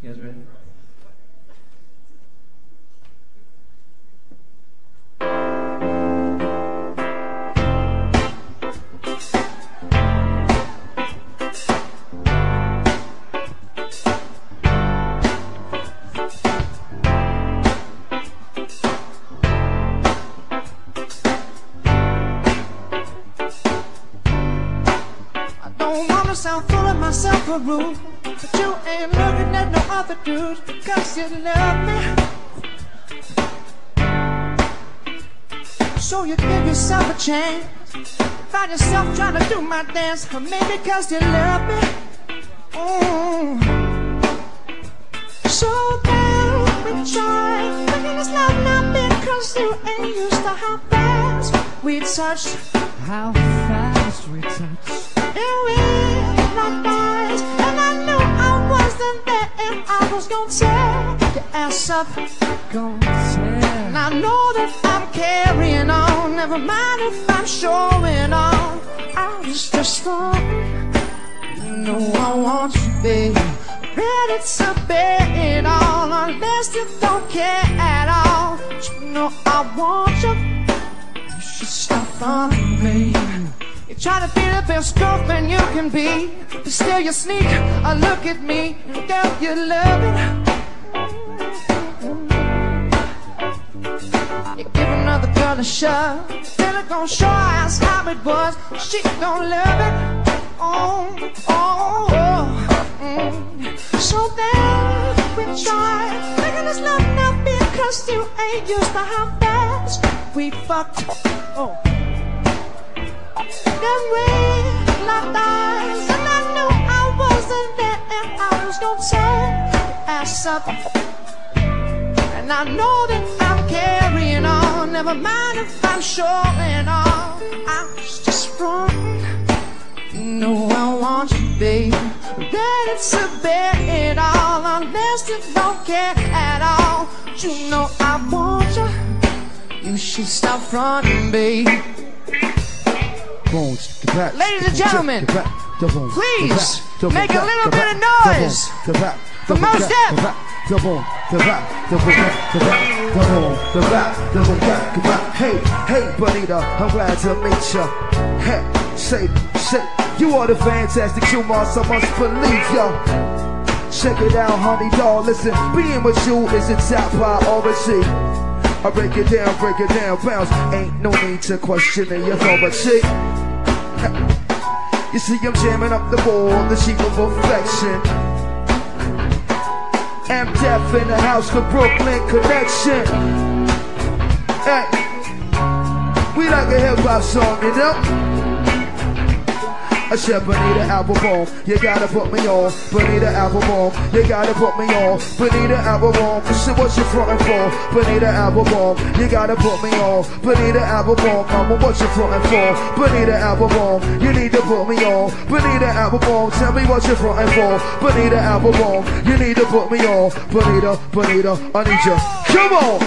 You guys ready? I don't wanna sound full of myself rude, but you ain't no other dudes because you love me. So you give yourself a chance. Find yourself trying to do my dance, or maybe because you love me. Mm. So then we try, thinking it's love not because you ain't used to how fast we touch. How fast we touch. And we locked eyes, was gonna tear your ass up. And I know that I'm carrying on, never mind if I'm showing on. I was just wrong. You know I want you, baby. Ready to bear it all, unless you don't care at all. You know I want you. You should stop running, baby. You try to be the best girlfriend you can be, but still you sneak a look at me. Girl, you love it. You give another girl a shove, then it gon' show us how it was. She gon' love it. Oh, oh, oh. Mm. So then we try, thinking it's love now because you ain't used to how fast we fucked. Oh. Locked eyes, and I knew I wasn't there, and I ass up. And I know that I'm carrying on, never mind if I'm showing off. I was just wrong. No, I want you, baby. Ready to bear it all, unless you don't care at all. You know I want you. You should stop running, baby. Bones, Ladies and gentlemen, the back, the bones, please the back, the make a little bit of noise for the Mos back, the back, the the back, the the back, the the back, the back, the back. Hey, hey, Bonita, I'm glad to meet ya. Hey, say, say, you are the fantastic humans, I must believe ya. Check it out, honey doll. Listen, being with you is a top priority. I break it down, break it down, bounce. Ain't no need to question it, your authority. You see, I'm jamming up the ball, the sheep of perfection. I'm deaf in the house for Brooklyn connection. Hey, we like a hip hop song, you know. I said, Bonita Applebum, you gotta put me on. Bonita Applebum, you gotta put me on. Bonita Applebum, see what you frontin' for. Bonita Applebum, you gotta put me on. Bonita Applebum, mama, what you frontin' for. Bonita Applebum, you need to put me on. Bonita Applebum, tell me what you frontin' for. Bonita Applebum, you need to put me on. Bonita, Bonita, I need you. Come on!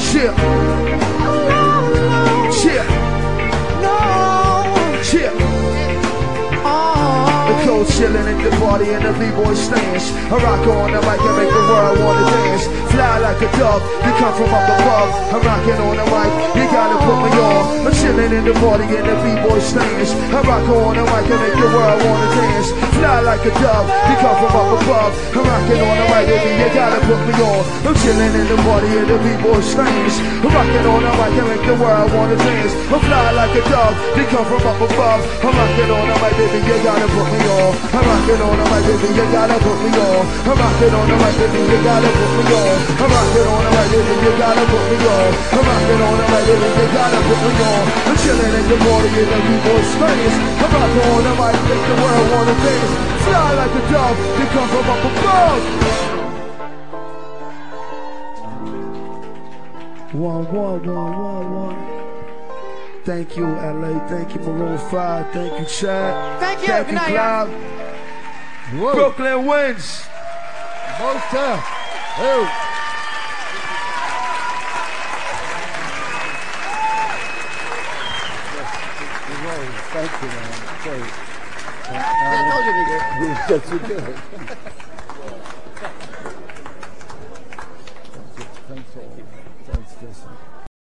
Chill, No, chill. The cold chillin' at the party and the b-boy stance. I rock on the mic and make the world wanna dance. Fly like a dove, you come from up above. I'm rocking on the mic, you gotta put me on. I'm chillin' in the party and the b-boy stance. I rock on the mic and make the world wanna dance. Fly like a dove, you come from up above. I'm rocking on the mic, gotta put me on. I'm chillin' in the party and the stance. I'm rocking on the mic and make the world wanna dance. I fly like a dove, you come from up above. I'm rocking on the mic, baby, you gotta put me on. I'm rocking on the mic, baby, you gotta put me on. I'm rocking on the mic, baby, you gotta put me on. I'm rocking on the mic, baby, you gotta put me on. I'm rocking on the mic, baby, you gotta put me on. I'm chilling in the morning in the b-boy space. I'm rocking on the mic, make the world wanna dance. Fly like a dove, you come from up above. One, one, one, one, one. Thank you, LA. Thank you, Maroon 5. Thank you, Chad. Thank you. Thank Good you, night. Cloud. Brooklyn wins. Mos Def. Oh. Thank you, man. Great. I told you to get. Yes, you did. Jesse.